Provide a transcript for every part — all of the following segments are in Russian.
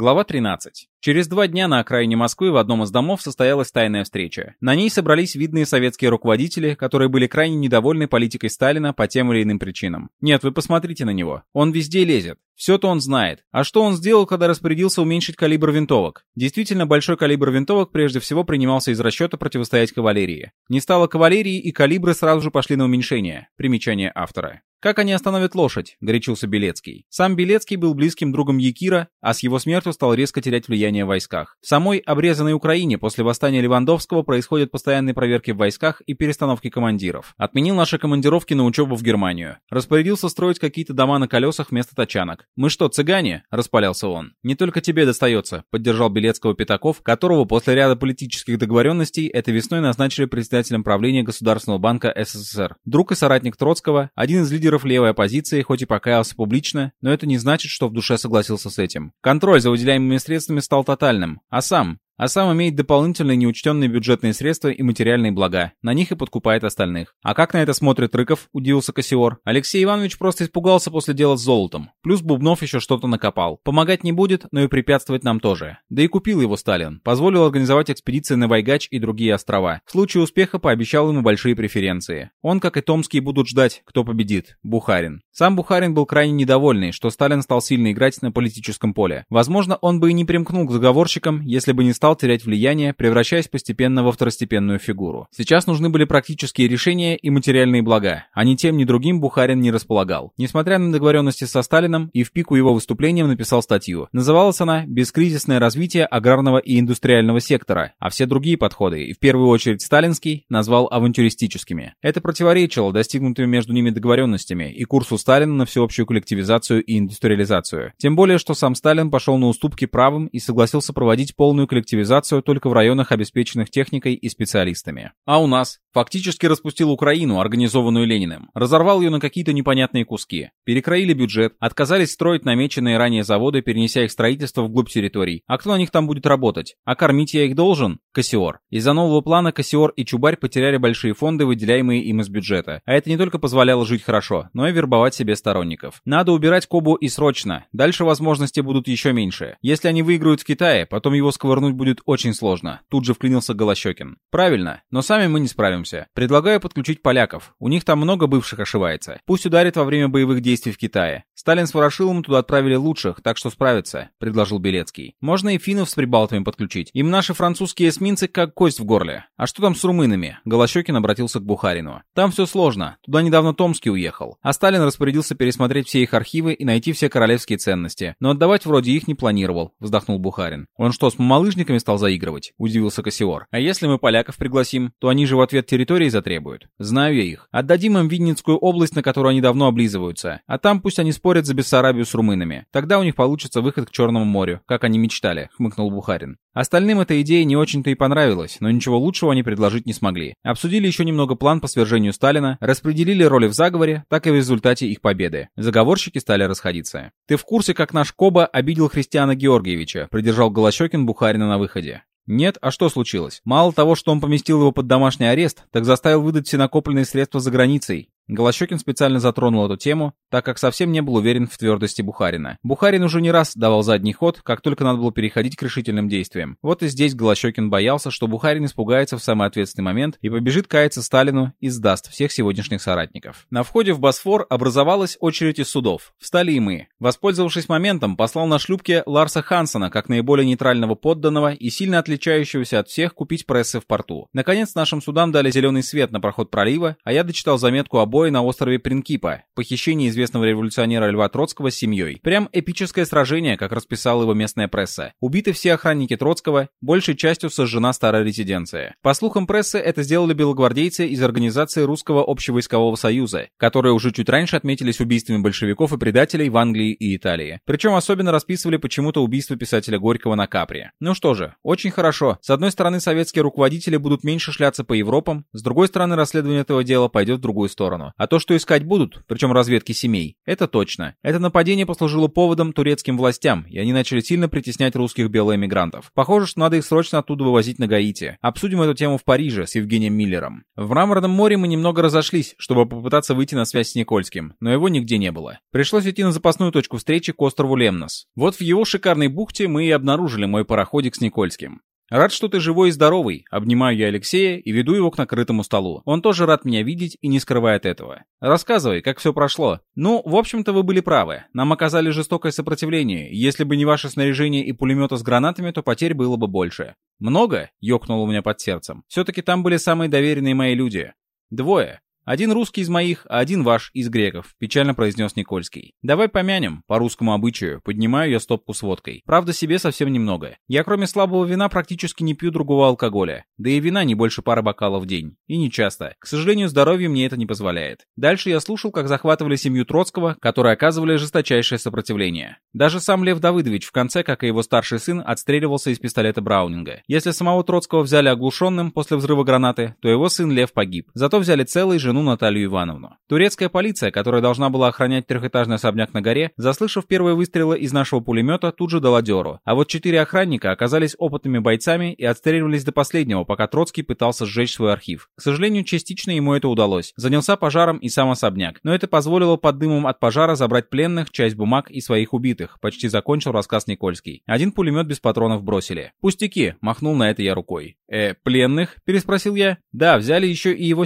Глава 13. Через два дня на окраине Москвы в одном из домов состоялась тайная встреча. На ней собрались видные советские руководители, которые были крайне недовольны политикой Сталина по тем или иным причинам. Нет, вы посмотрите на него. Он везде лезет. Все-то он знает. А что он сделал, когда распорядился уменьшить калибр винтовок? Действительно, большой калибр винтовок прежде всего принимался из расчета противостоять кавалерии. Не стало кавалерии, и калибры сразу же пошли на уменьшение. Примечание автора. «Как они остановят лошадь?» — горячился Белецкий. Сам Белецкий был близким другом Якира, а с его смертью стал резко терять влияние в войсках. В самой обрезанной Украине после восстания Левандовского происходят постоянные проверки в войсках и перестановки командиров. Отменил наши командировки на учебу в Германию. Распорядился строить какие-то дома на колесах вместо тачанок. «Мы что, цыгане?» — распалялся он. «Не только тебе достается», — поддержал Белецкого Пятаков, которого после ряда политических договоренностей этой весной назначили председателем правления Государственного банка СССР. Друг и соратник Троцкого, один из лидеров левой оппозиции хоть и покаялся публично, но это не значит, что в душе согласился с этим. Контроль за выделяемыми средствами стал тотальным, а сам а сам имеет дополнительные неучтенные бюджетные средства и материальные блага. На них и подкупает остальных. А как на это смотрит Рыков, удивился Кассиор. Алексей Иванович просто испугался после дела с золотом. Плюс Бубнов еще что-то накопал. Помогать не будет, но и препятствовать нам тоже. Да и купил его Сталин. Позволил организовать экспедиции на Вайгач и другие острова. В случае успеха пообещал ему большие преференции. Он, как и Томский, будут ждать, кто победит. Бухарин. Сам Бухарин был крайне недовольный, что Сталин стал сильно играть на политическом поле. Возможно, он бы и не примкнул к заговорщикам, если бы не стал стал терять влияние, превращаясь постепенно во второстепенную фигуру. Сейчас нужны были практические решения и материальные блага, а ни тем, ни другим Бухарин не располагал. Несмотря на договоренности со Сталином, и в пику его выступлением написал статью. Называлась она «Бескризисное развитие аграрного и индустриального сектора», а все другие подходы, и в первую очередь сталинский, назвал авантюристическими. Это противоречило достигнутыми между ними договоренностями и курсу Сталина на всеобщую коллективизацию и индустриализацию. Тем более, что сам Сталин пошел на уступки правым и согласился проводить полную коллективизацию активизацию только в районах, обеспеченных техникой и специалистами. А у нас? Фактически распустил Украину, организованную Лениным. Разорвал ее на какие-то непонятные куски. Перекроили бюджет, отказались строить намеченные ранее заводы, перенеся их строительство вглубь территорий. А кто на них там будет работать? А кормить я их должен? Кассиор. Из-за нового плана Кассиор и Чубарь потеряли большие фонды, выделяемые им из бюджета. А это не только позволяло жить хорошо, но и вербовать себе сторонников. Надо убирать Кобу и срочно. Дальше возможности будут еще меньше. Если они выиграют в Китае, потом его сковырнуть будет очень сложно. Тут же вклинился Голощекин. Правильно, но сами мы не справимся. Предлагаю подключить поляков. У них там много бывших ошивается. Пусть ударит во время боевых действий в Китае. Сталин с Ворошиловым туда отправили лучших, так что справятся», — предложил Белецкий. «Можно и финнов с прибалтами подключить. Им наши французские эсминцы как кость в горле. А что там с румынами?» Голощекин обратился к Бухарину. «Там все сложно. Туда недавно Томский уехал. А Сталин распорядился пересмотреть все их архивы и найти все королевские ценности. Но отдавать вроде их не планировал», — вздохнул Бухарин. «Он что, с малыжниками стал заигрывать?» — удивился Кассиор. «А если мы поляков пригласим, то они же в ответ территории затребуют. Знаю я их. Отдадим им Винницкую область, на которую они давно облизываются. А там пусть они спорят за Бессарабию с румынами. Тогда у них получится выход к Черному морю, как они мечтали, хмыкнул Бухарин. Остальным эта идея не очень-то и понравилась, но ничего лучшего они предложить не смогли. Обсудили еще немного план по свержению Сталина, распределили роли в заговоре, так и в результате их победы. Заговорщики стали расходиться. «Ты в курсе, как наш Коба обидел Христиана Георгиевича?» — придержал Голощекин Бухарина на выходе. Нет, а что случилось? Мало того, что он поместил его под домашний арест, так заставил выдать все накопленные средства за границей. Голощекин специально затронул эту тему, так как совсем не был уверен в твердости Бухарина. Бухарин уже не раз давал задний ход, как только надо было переходить к решительным действиям. Вот и здесь Голощекин боялся, что Бухарин испугается в самый ответственный момент и побежит каяться Сталину и сдаст всех сегодняшних соратников. На входе в Босфор образовалась очередь из судов. Встали и мы. Воспользовавшись моментом, послал на шлюпке Ларса Хансона, как наиболее нейтрального подданного и сильно отличающегося от всех, купить прессы в порту. Наконец, нашим судам дали зеленый свет на проход пролива, а я дочитал заметку об бой на острове Принкипа, похищение известного революционера Льва Троцкого с семьей. Прям эпическое сражение, как расписала его местная пресса. Убиты все охранники Троцкого, большей частью сожжена старая резиденция. По слухам прессы, это сделали белогвардейцы из организации Русского общевойскового союза, которые уже чуть раньше отметились убийствами большевиков и предателей в Англии и Италии. Причем особенно расписывали почему-то убийство писателя Горького на Капри. Ну что же, очень хорошо. С одной стороны, советские руководители будут меньше шляться по Европам, с другой стороны, расследование этого дела пойдет в другую сторону. А то, что искать будут, причем разведки семей, это точно. Это нападение послужило поводом турецким властям, и они начали сильно притеснять русских белоэмигрантов. Похоже, что надо их срочно оттуда вывозить на Гаити. Обсудим эту тему в Париже с Евгением Миллером. В Мраморном море мы немного разошлись, чтобы попытаться выйти на связь с Никольским, но его нигде не было. Пришлось идти на запасную точку встречи к острову Лемнос. Вот в его шикарной бухте мы и обнаружили мой пароходик с Никольским. «Рад, что ты живой и здоровый», — обнимаю я Алексея и веду его к накрытому столу. Он тоже рад меня видеть и не скрывает этого. «Рассказывай, как все прошло». «Ну, в общем-то, вы были правы. Нам оказали жестокое сопротивление. Если бы не ваше снаряжение и пулеметы с гранатами, то потерь было бы больше». «Много?» — ёкнуло у меня под сердцем. «Все-таки там были самые доверенные мои люди». «Двое. «Один русский из моих, а один ваш из греков», — печально произнес Никольский. «Давай помянем, по русскому обычаю, поднимаю я стопку с водкой. Правда, себе совсем немного. Я кроме слабого вина практически не пью другого алкоголя. Да и вина не больше пары бокалов в день. И не часто. К сожалению, здоровье мне это не позволяет. Дальше я слушал, как захватывали семью Троцкого, которые оказывали жесточайшее сопротивление. Даже сам Лев Давыдович в конце, как и его старший сын, отстреливался из пистолета Браунинга. Если самого Троцкого взяли оглушенным после взрыва гранаты, то его сын Лев погиб. Зато взяли целый жену Наталью Ивановну. Турецкая полиция, которая должна была охранять трехэтажный особняк на горе, заслышав первые выстрелы из нашего пулемета, тут же дала дёру. А вот четыре охранника оказались опытными бойцами и отстреливались до последнего, пока Троцкий пытался сжечь свой архив. К сожалению, частично ему это удалось. Занялся пожаром и сам особняк, но это позволило под дымом от пожара забрать пленных, часть бумаг и своих убитых. Почти закончил рассказ Никольский. Один пулемет без патронов бросили. «Пустяки», — махнул на это я рукой. «Э, пленных?» — переспросил я. «Да, взяли еще и его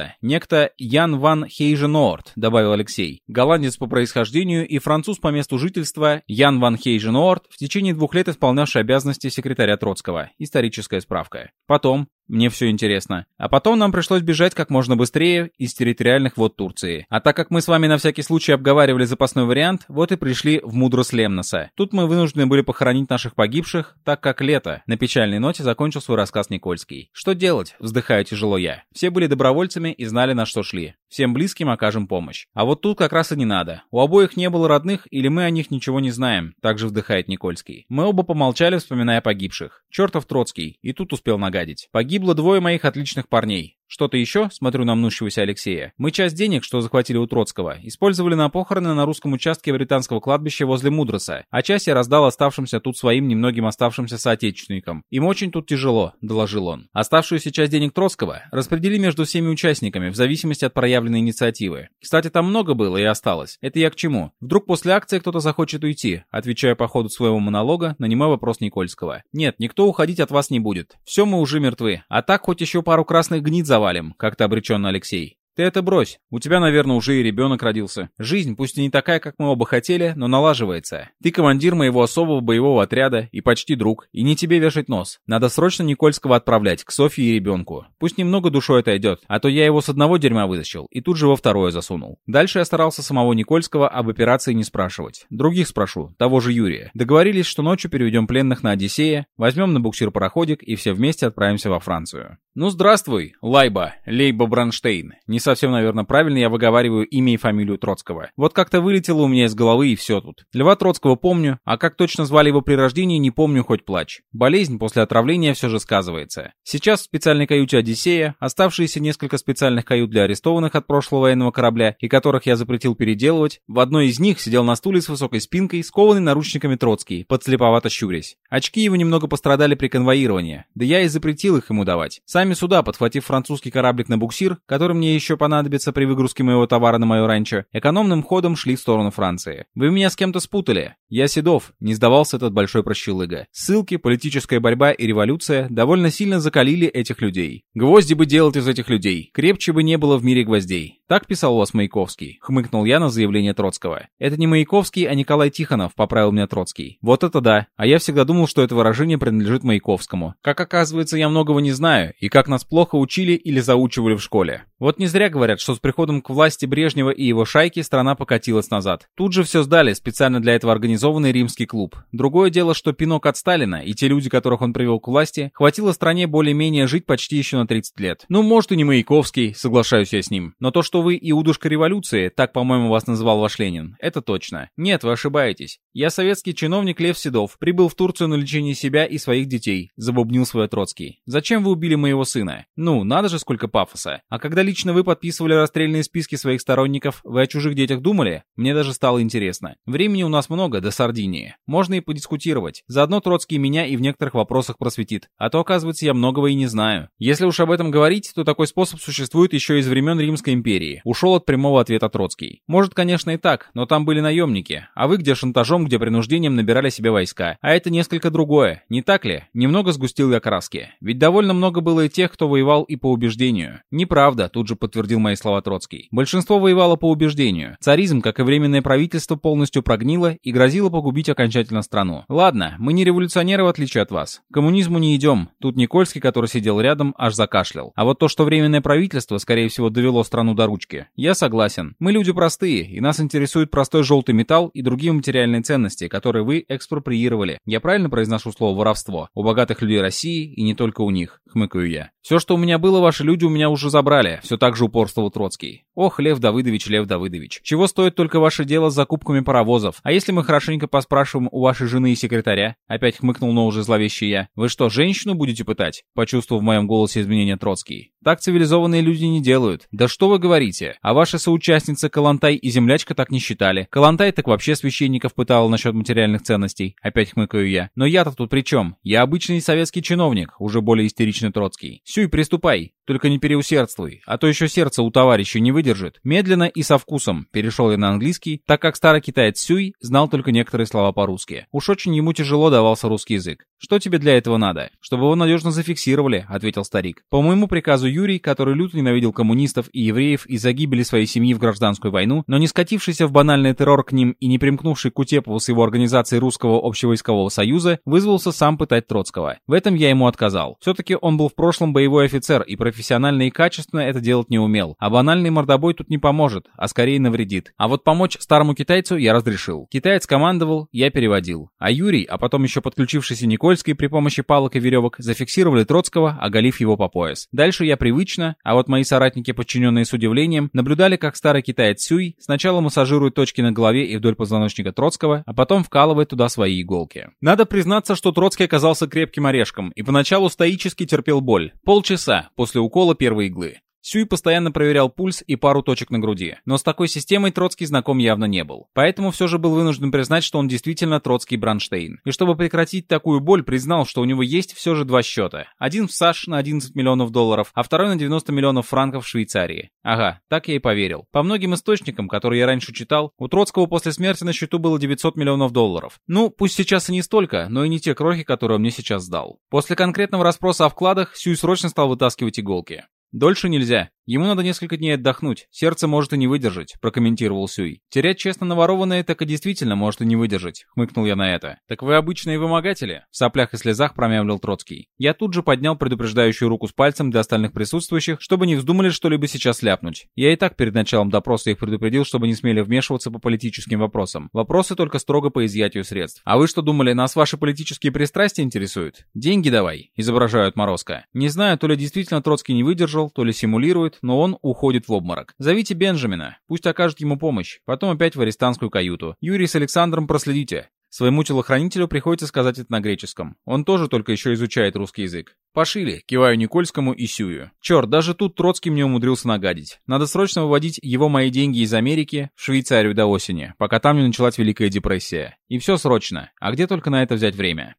секретаря-голландца, некто Ян ван Хейженорт, добавил Алексей. Голландец по происхождению и француз по месту жительства Ян ван Хейженорт, в течение двух лет исполнявший обязанности секретаря Троцкого. Историческая справка. Потом, мне все интересно. А потом нам пришлось бежать как можно быстрее из территориальных вод Турции. А так как мы с вами на всякий случай обговаривали запасной вариант, вот и пришли в Мудрос Лемноса. Тут мы вынуждены были похоронить наших погибших, так как лето. На печальной ноте закончил свой рассказ Никольский. Что делать? Вздыхаю тяжело я. Все были добровольцами и знали, на что шли. Всем близким окажем помощь. А вот тут как раз и не надо. У обоих не было родных, или мы о них ничего не знаем, также вздыхает Никольский. Мы оба помолчали, вспоминая погибших. Чертов Троцкий. И тут успел нагадить. Погибло двое моих отличных парней. Что-то еще? Смотрю на мнущегося Алексея. Мы часть денег, что захватили у Троцкого, использовали на похороны на русском участке британского кладбища возле Мудроса, а часть я раздал оставшимся тут своим немногим оставшимся соотечественникам. Им очень тут тяжело, доложил он. Оставшуюся часть денег Троцкого распредели между всеми участниками в зависимости от проявленной инициативы. Кстати, там много было и осталось. Это я к чему? Вдруг после акции кто-то захочет уйти, отвечая по ходу своего монолога, нанимая вопрос Никольского. Нет, никто уходить от вас не будет. Все мы уже мертвы. А так хоть еще пару красных гнид за завалим», — как-то обреченно Алексей. Ты это брось. У тебя, наверное, уже и ребенок родился. Жизнь, пусть и не такая, как мы оба хотели, но налаживается. Ты командир моего особого боевого отряда и почти друг, и не тебе вешать нос. Надо срочно Никольского отправлять к Софье и ребенку. Пусть немного душой отойдет, а то я его с одного дерьма вытащил и тут же во второе засунул. Дальше я старался самого Никольского об операции не спрашивать. Других спрошу, того же Юрия. Договорились, что ночью переведем пленных на Одиссея, возьмем на буксир пароходик и все вместе отправимся во Францию. Ну здравствуй, Лайба, Лейба Бронштейн. Не совсем, наверное, правильно я выговариваю имя и фамилию Троцкого. Вот как-то вылетело у меня из головы и все тут. Льва Троцкого помню, а как точно звали его при рождении, не помню хоть плач. Болезнь после отравления все же сказывается. Сейчас в специальной каюте Одиссея, оставшиеся несколько специальных кают для арестованных от прошлого военного корабля, и которых я запретил переделывать, в одной из них сидел на стуле с высокой спинкой, скованный наручниками Троцкий, подслеповато щурясь. Очки его немного пострадали при конвоировании, да я и запретил их ему давать. Сами сюда, подхватив французский кораблик на буксир, который мне еще понадобится при выгрузке моего товара на мое ранчо, экономным ходом шли в сторону Франции. Вы меня с кем-то спутали. Я Седов, не сдавался этот большой прощелыга. Ссылки, политическая борьба и революция довольно сильно закалили этих людей. Гвозди бы делать из этих людей. Крепче бы не было в мире гвоздей. Так писал у вас Маяковский. Хмыкнул я на заявление Троцкого. Это не Маяковский, а Николай Тихонов, поправил меня Троцкий. Вот это да. А я всегда думал, что это выражение принадлежит Маяковскому. Как оказывается, я многого не знаю, и как нас плохо учили или заучивали в школе. Вот не зря говорят, что с приходом к власти Брежнева и его шайки страна покатилась назад. Тут же все сдали, специально для этого организованный римский клуб. Другое дело, что пинок от Сталина и те люди, которых он привел к власти, хватило стране более-менее жить почти еще на 30 лет. Ну, может и не Маяковский, соглашаюсь я с ним. Но то, что вы иудушка революции, так, по-моему, вас называл ваш Ленин, это точно. Нет, вы ошибаетесь. Я советский чиновник Лев Седов, прибыл в Турцию на лечение себя и своих детей, забубнил свой Троцкий. Зачем вы убили моего сына? Ну, надо же сколько пафоса. А когда лично вы подписывали расстрельные списки своих сторонников, вы о чужих детях думали? Мне даже стало интересно. Времени у нас много до Сардинии. Можно и подискутировать. Заодно Троцкий меня и в некоторых вопросах просветит. А то, оказывается, я многого и не знаю. Если уж об этом говорить, то такой способ существует еще из времен Римской империи. Ушел от прямого ответа Троцкий. Может, конечно, и так, но там были наемники. А вы где шантажом том, где принуждением набирали себе войска. А это несколько другое, не так ли? Немного сгустил я краски. Ведь довольно много было и тех, кто воевал и по убеждению. Неправда, тут же подтвердил мои слова Троцкий. Большинство воевало по убеждению. Царизм, как и временное правительство, полностью прогнило и грозило погубить окончательно страну. Ладно, мы не революционеры в отличие от вас. К коммунизму не идем. Тут Никольский, который сидел рядом, аж закашлял. А вот то, что временное правительство, скорее всего, довело страну до ручки, я согласен. Мы люди простые, и нас интересует простой желтый металл и другие материальные ценности, которые вы экспроприировали. Я правильно произношу слово «воровство»? У богатых людей России и не только у них, хмыкаю я. Все, что у меня было, ваши люди у меня уже забрали, все так же упорствовал Троцкий. Ох, Лев Давыдович, Лев Давыдович, чего стоит только ваше дело с закупками паровозов? А если мы хорошенько поспрашиваем у вашей жены и секретаря? Опять хмыкнул, но уже зловещий я. Вы что, женщину будете пытать? Почувствовав в моем голосе изменения Троцкий. Так цивилизованные люди не делают. Да что вы говорите? А ваша соучастница Калантай и землячка так не считали. Калантай так вообще священников пытал насчет материальных ценностей. Опять хмыкаю я. Но я-то тут при чем? Я обычный советский чиновник, уже более истеричный Троцкий. Сюй, приступай. Только не переусердствуй, а то еще сердце у товарища не выдержит. Медленно и со вкусом перешел я на английский, так как старый китаец Сюй знал только некоторые слова по-русски. Уж очень ему тяжело давался русский язык. «Что тебе для этого надо?» «Чтобы его надежно зафиксировали», — ответил старик. «По моему приказу Юрий, который люто ненавидел коммунистов и евреев из-за гибели своей семьи в гражданскую войну, но не скатившийся в банальный террор к ним и не примкнувший к Утепову с его организацией Русского общевойскового союза, вызвался сам пытать Троцкого. В этом я ему отказал. Все-таки он был в прошлом боевой офицер и профессионально и качественно это делать не умел. А банальный мордобой тут не поможет, а скорее навредит. А вот помочь старому китайцу я разрешил. Китаец командовал, я переводил. А Юрий, а потом еще подключившийся Николь, Никольской при помощи палок и веревок зафиксировали Троцкого, оголив его по пояс. Дальше я привычно, а вот мои соратники, подчиненные с удивлением, наблюдали, как старый китаец Сюй сначала массажирует точки на голове и вдоль позвоночника Троцкого, а потом вкалывает туда свои иголки. Надо признаться, что Троцкий оказался крепким орешком и поначалу стоически терпел боль. Полчаса после укола первой иглы. Сюй постоянно проверял пульс и пару точек на груди, но с такой системой Троцкий знаком явно не был. Поэтому все же был вынужден признать, что он действительно Троцкий Бранштейн. И чтобы прекратить такую боль, признал, что у него есть все же два счета. Один в САШ на 11 миллионов долларов, а второй на 90 миллионов франков в Швейцарии. Ага, так я и поверил. По многим источникам, которые я раньше читал, у Троцкого после смерти на счету было 900 миллионов долларов. Ну, пусть сейчас и не столько, но и не те крохи, которые он мне сейчас сдал. После конкретного расспроса о вкладах, Сюй срочно стал вытаскивать иголки. «Дольше нельзя. Ему надо несколько дней отдохнуть. Сердце может и не выдержать», — прокомментировал Сюй. «Терять честно наворованное так и действительно может и не выдержать», — хмыкнул я на это. «Так вы обычные вымогатели?» В соплях и слезах промямлил Троцкий. Я тут же поднял предупреждающую руку с пальцем для остальных присутствующих, чтобы не вздумали что-либо сейчас ляпнуть. Я и так перед началом допроса их предупредил, чтобы не смели вмешиваться по политическим вопросам. Вопросы только строго по изъятию средств. А вы что думали, нас ваши политические пристрастия интересуют? Деньги давай, изображают Морозко. Не знаю, то ли действительно Троцкий не выдержал, то ли симулирует, но он уходит в обморок. Зовите Бенджамина, пусть окажет ему помощь. Потом опять в арестантскую каюту. Юрий с Александром проследите. Своему телохранителю приходится сказать это на греческом. Он тоже только еще изучает русский язык. Пошили, киваю Никольскому и Сюю. Черт, даже тут Троцкий мне умудрился нагадить. Надо срочно выводить его мои деньги из Америки в Швейцарию до осени, пока там не началась Великая депрессия. И все срочно. А где только на это взять время?